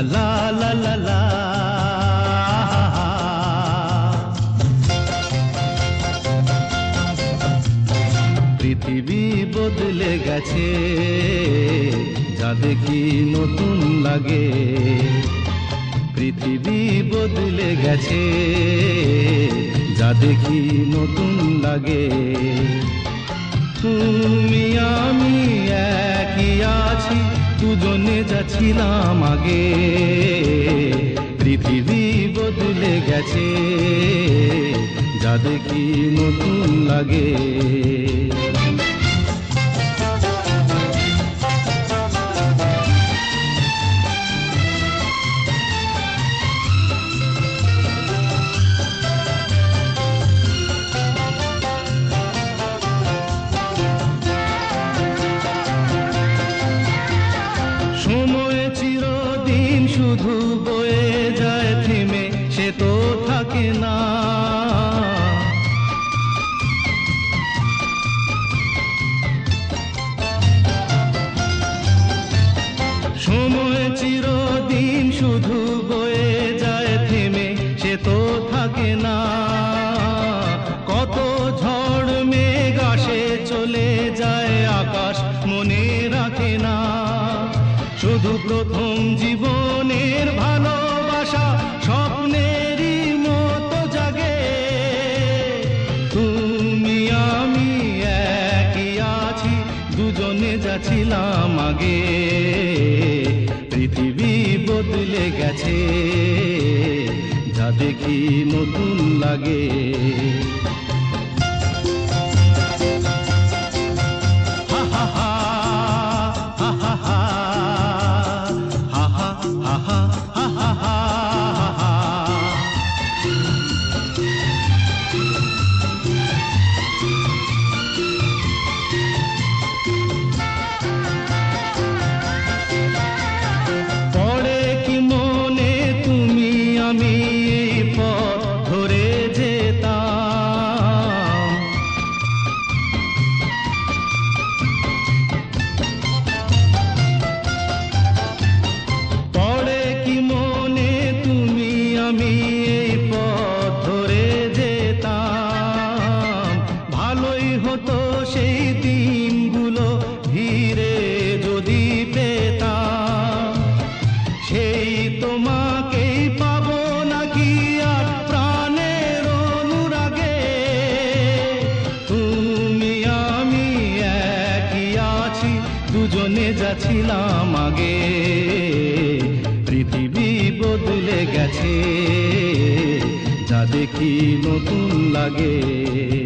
লা লা লা লা। লা পৃথিবী বদলে গেছে, যা দেখি নতুন লাগে। পৃথিবী বদলে গেছে, যা দেখি নতুন লাগে। তুমি দুজনে যাচ্ছিলাম আগে। পৃথিবী বদলে গেছে যা দেখি নতুন লাগে। না। সময় চিরদিন শুধু বয়ে যায় থেমে, সে তো থাকে না। কত ঝড় মেঘ আসে, চলে যায় আকাশ, মনে রাখে না। শুধু প্রথম জীবনের ভালোবাসা দুজনে যাচ্ছিলাম আগে। পৃথিবী বদলে গেছে যা দেখি নতুন লাগে। যাচ্ছিলাম আগে। পৃথিবী বদলে গেছে যা দেখি নতুন লাগে।